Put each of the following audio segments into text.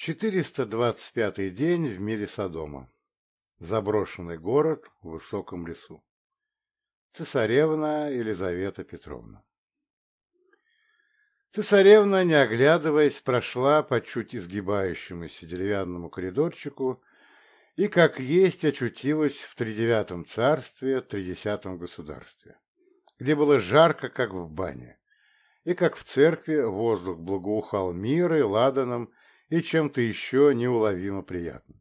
425 день в мире Содома. Заброшенный город в высоком лесу. Цесаревна Елизавета Петровна. Цесаревна, не оглядываясь, прошла по чуть изгибающемуся деревянному коридорчику и, как есть, очутилась в тридевятом царстве, тридесятом государстве, где было жарко, как в бане, и, как в церкви, воздух благоухал мирой, ладаном и чем-то еще неуловимо приятным.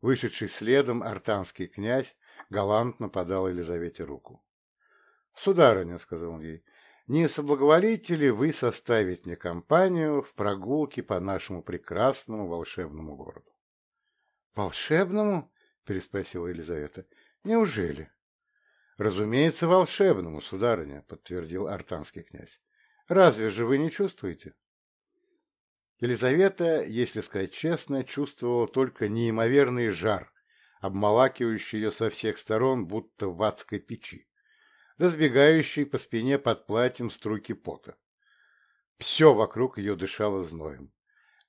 Вышедший следом артанский князь галантно подал Елизавете руку. — Сударыня, — сказал он ей, — не соблаговолите ли вы составить мне компанию в прогулке по нашему прекрасному волшебному городу? — Волшебному? — переспросила Елизавета. — Неужели? — Разумеется, волшебному, сударыня, — подтвердил артанский князь. — Разве же вы не чувствуете? — Елизавета, если сказать честно, чувствовала только неимоверный жар, обмолакивающий ее со всех сторон, будто в адской печи, да сбегающий по спине под платьем струйки пота. Все вокруг ее дышало зноем.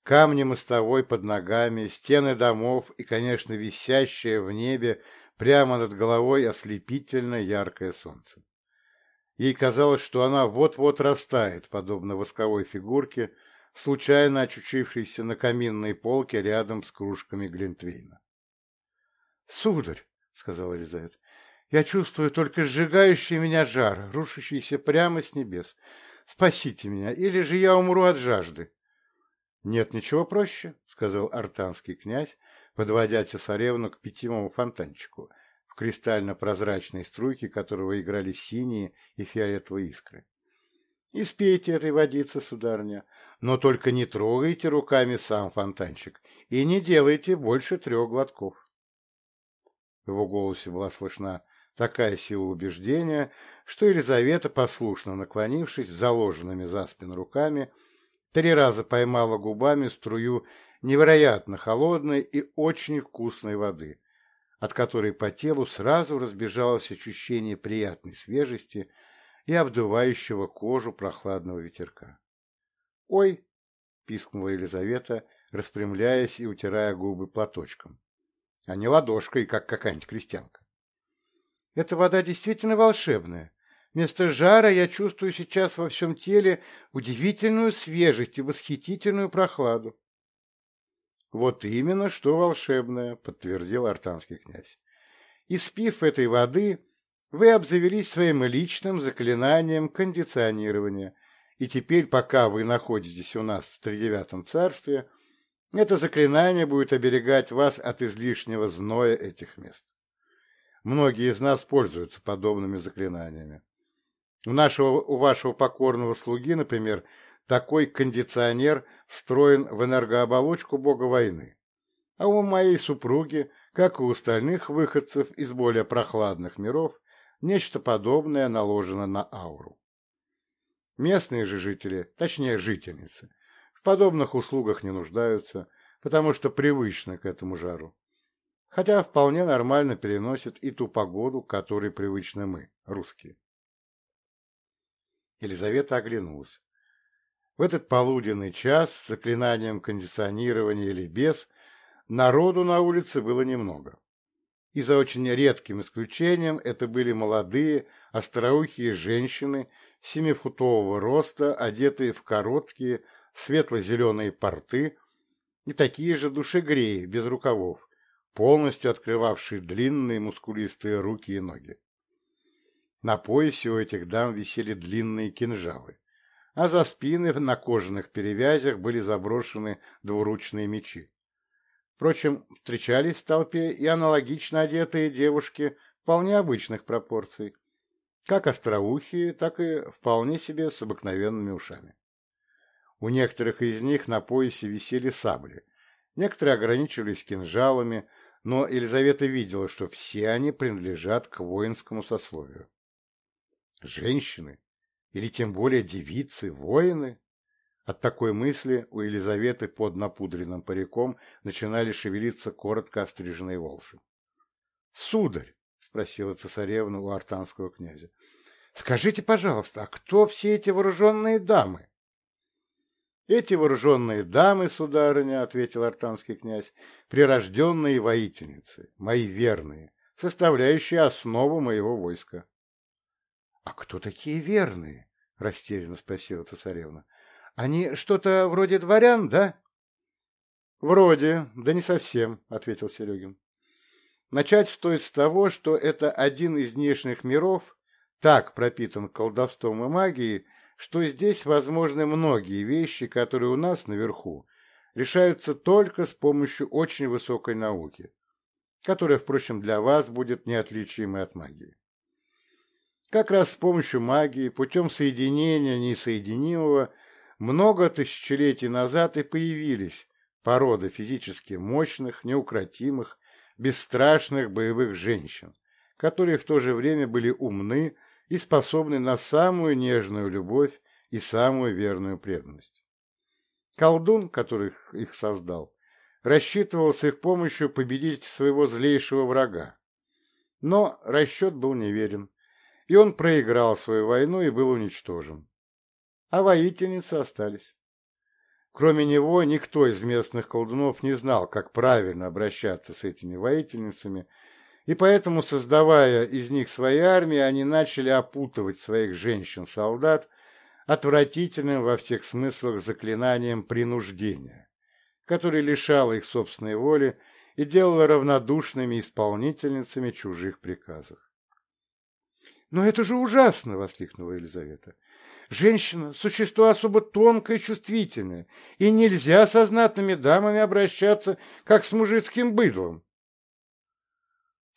Камни мостовой под ногами, стены домов и, конечно, висящее в небе прямо над головой ослепительно яркое солнце. Ей казалось, что она вот-вот растает, подобно восковой фигурке, случайно очутившийся на каминной полке рядом с кружками Глинтвейна. — Сударь, — сказала Елизавета, — я чувствую только сжигающий меня жар, рушащийся прямо с небес. Спасите меня, или же я умру от жажды. — Нет ничего проще, — сказал артанский князь, подводя цесаревну к питьевому фонтанчику, в кристально-прозрачной струйке которого играли синие и фиолетовые искры. — Испейте этой водицы, сударня, но только не трогайте руками сам фонтанчик и не делайте больше трех глотков. В его голосе была слышна такая сила убеждения, что Елизавета, послушно наклонившись заложенными за спину руками, три раза поймала губами струю невероятно холодной и очень вкусной воды, от которой по телу сразу разбежалось ощущение приятной свежести и обдувающего кожу прохладного ветерка. «Ой!» — пискнула Елизавета, распрямляясь и утирая губы платочком, а не ладошкой, как какая-нибудь крестьянка. «Эта вода действительно волшебная. Вместо жара я чувствую сейчас во всем теле удивительную свежесть и восхитительную прохладу». «Вот именно, что волшебное», — подтвердил артанский князь. «Испив этой воды, вы обзавелись своим личным заклинанием кондиционирования, и теперь, пока вы находитесь у нас в тридевятом царстве, это заклинание будет оберегать вас от излишнего зноя этих мест. Многие из нас пользуются подобными заклинаниями. У, нашего, у вашего покорного слуги, например, такой кондиционер встроен в энергооболочку бога войны. А у моей супруги, как и у остальных выходцев из более прохладных миров, нечто подобное наложено на ауру. Местные же жители, точнее жительницы, в подобных услугах не нуждаются, потому что привычны к этому жару. Хотя вполне нормально переносят и ту погоду, к которой привычны мы, русские. Елизавета оглянулась. В этот полуденный час с заклинанием кондиционирования или без народу на улице было немного. И за очень редким исключением это были молодые, остроухие женщины семифутового роста, одетые в короткие светло-зеленые порты и такие же душегреи, без рукавов, полностью открывавшие длинные мускулистые руки и ноги. На поясе у этих дам висели длинные кинжалы, а за спины на кожаных перевязях были заброшены двуручные мечи. Впрочем, встречались в толпе и аналогично одетые девушки вполне обычных пропорций, как остроухие, так и вполне себе с обыкновенными ушами. У некоторых из них на поясе висели сабли, некоторые ограничивались кинжалами, но Елизавета видела, что все они принадлежат к воинскому сословию. Женщины, или тем более девицы, воины? От такой мысли у Елизаветы под напудренным париком начинали шевелиться коротко остриженные волосы. — Сударь! — спросила цесаревна у артанского князя. — Скажите, пожалуйста, а кто все эти вооруженные дамы? Эти вооруженные дамы, сударыня, — ответил артанский князь, — прирожденные воительницы, мои верные, составляющие основу моего войска. — А кто такие верные? — растерянно спросила цесаревна. — Они что-то вроде дворян, да? — Вроде, да не совсем, — ответил Серегин. Начать стоит с того, что это один из внешних миров, так пропитан колдовством и магией, что здесь возможны многие вещи, которые у нас наверху решаются только с помощью очень высокой науки, которая, впрочем, для вас будет неотличимой от магии. Как раз с помощью магии, путем соединения несоединимого, много тысячелетий назад и появились породы физически мощных, неукротимых, бесстрашных боевых женщин, которые в то же время были умны и способны на самую нежную любовь и самую верную преданность. Колдун, который их создал, рассчитывал с их помощью победить своего злейшего врага. Но расчет был неверен, и он проиграл свою войну и был уничтожен. А воительницы остались. Кроме него, никто из местных колдунов не знал, как правильно обращаться с этими воительницами и поэтому, создавая из них свои армии, они начали опутывать своих женщин-солдат отвратительным во всех смыслах заклинанием принуждения, которое лишало их собственной воли и делало равнодушными исполнительницами чужих приказов. «Но это же ужасно!» — воскликнула Елизавета. «Женщина — существо особо тонкое и чувствительное, и нельзя со знатными дамами обращаться, как с мужицким быдлом.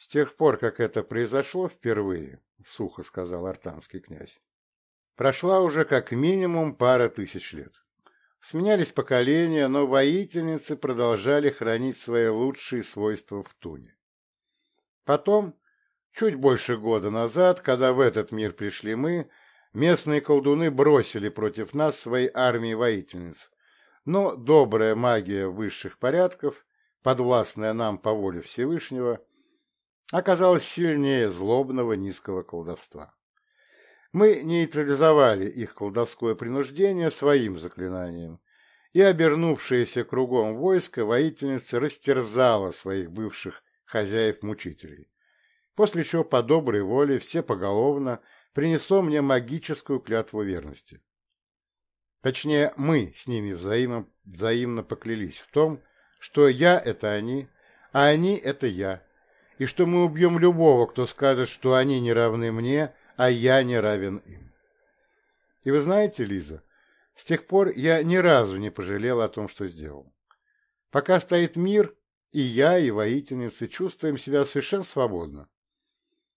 С тех пор, как это произошло впервые, — сухо сказал артанский князь, — прошла уже как минимум пара тысяч лет. Сменялись поколения, но воительницы продолжали хранить свои лучшие свойства в туне. Потом, чуть больше года назад, когда в этот мир пришли мы, местные колдуны бросили против нас свои армии воительниц, но добрая магия высших порядков, подвластная нам по воле Всевышнего, — оказалась сильнее злобного низкого колдовства. Мы нейтрализовали их колдовское принуждение своим заклинанием, и обернувшееся кругом войско воительница растерзала своих бывших хозяев-мучителей, после чего по доброй воле все поголовно принесло мне магическую клятву верности. Точнее, мы с ними взаимно, взаимно поклялись в том, что я — это они, а они — это я, и что мы убьем любого, кто скажет, что они не равны мне, а я не равен им. И вы знаете, Лиза, с тех пор я ни разу не пожалел о том, что сделал. Пока стоит мир, и я, и воительницы чувствуем себя совершенно свободно.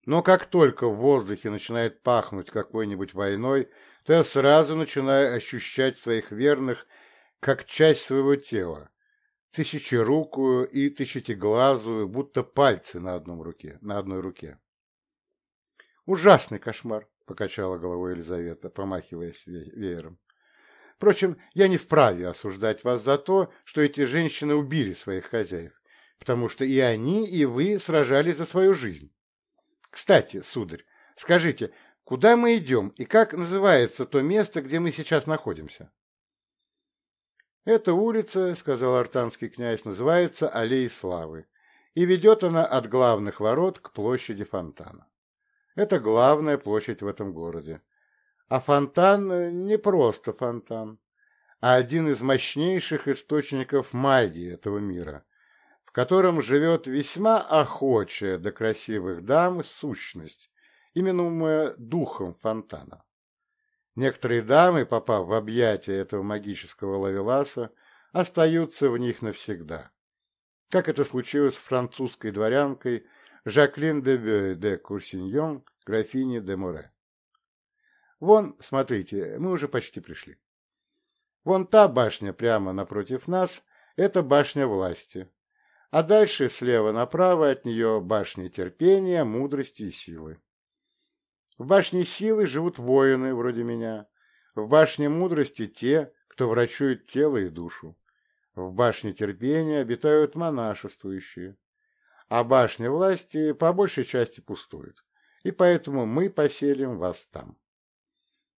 Но как только в воздухе начинает пахнуть какой-нибудь войной, то я сразу начинаю ощущать своих верных как часть своего тела, тысячерукую и тысячеглазую, будто пальцы на, одном руке, на одной руке. «Ужасный кошмар!» — покачала головой Елизавета, помахиваясь веером. «Впрочем, я не вправе осуждать вас за то, что эти женщины убили своих хозяев, потому что и они, и вы сражались за свою жизнь. Кстати, сударь, скажите, куда мы идем и как называется то место, где мы сейчас находимся?» «Эта улица, — сказал артанский князь, — называется Аллеей Славы, и ведет она от главных ворот к площади фонтана. Это главная площадь в этом городе. А фонтан не просто фонтан, а один из мощнейших источников магии этого мира, в котором живет весьма охочая до красивых дам сущность, именуемая духом фонтана. Некоторые дамы, попав в объятия этого магического лавеласа, остаются в них навсегда. Как это случилось с французской дворянкой Жаклин де Бёе де Курсиньон, графиней де Море. Вон, смотрите, мы уже почти пришли. Вон та башня прямо напротив нас – это башня власти. А дальше слева направо от нее башня терпения, мудрости и силы. В башне силы живут воины, вроде меня. В башне мудрости те, кто врачует тело и душу. В башне терпения обитают монашествующие. А башня власти по большей части пустует. И поэтому мы поселим вас там.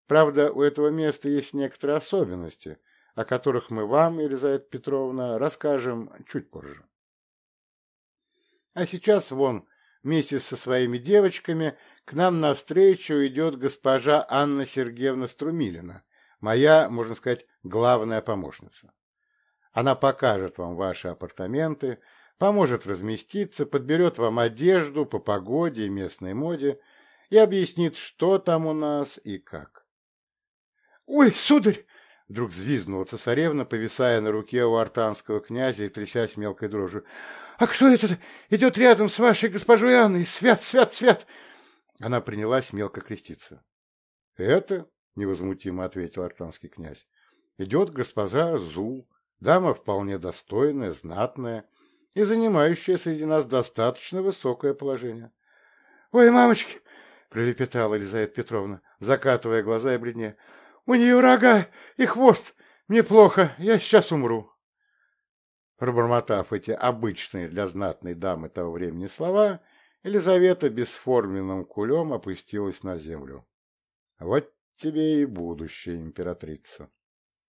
Правда, у этого места есть некоторые особенности, о которых мы вам, Елизавета Петровна, расскажем чуть позже. А сейчас вон, вместе со своими девочками, к нам навстречу идет госпожа Анна Сергеевна Струмилина, моя, можно сказать, главная помощница. Она покажет вам ваши апартаменты, поможет разместиться, подберет вам одежду по погоде и местной моде и объяснит, что там у нас и как. — Ой, сударь! — вдруг взвизгнула цесаревна, повисая на руке у артанского князя и трясясь мелкой дрожью. — А кто это идет рядом с вашей госпожой Анной? Свят, свят, свят! Она принялась мелко креститься. — Это, — невозмутимо ответил артанский князь, — идет госпожа Зул, Дама вполне достойная, знатная и занимающая среди нас достаточно высокое положение. — Ой, мамочки! — пролепетала Елизавета Петровна, закатывая глаза и бледнее. — У нее рога и хвост. Мне плохо, я сейчас умру. Пробормотав эти обычные для знатной дамы того времени слова, Елизавета бесформенным кулем опустилась на землю. — Вот тебе и будущая императрица.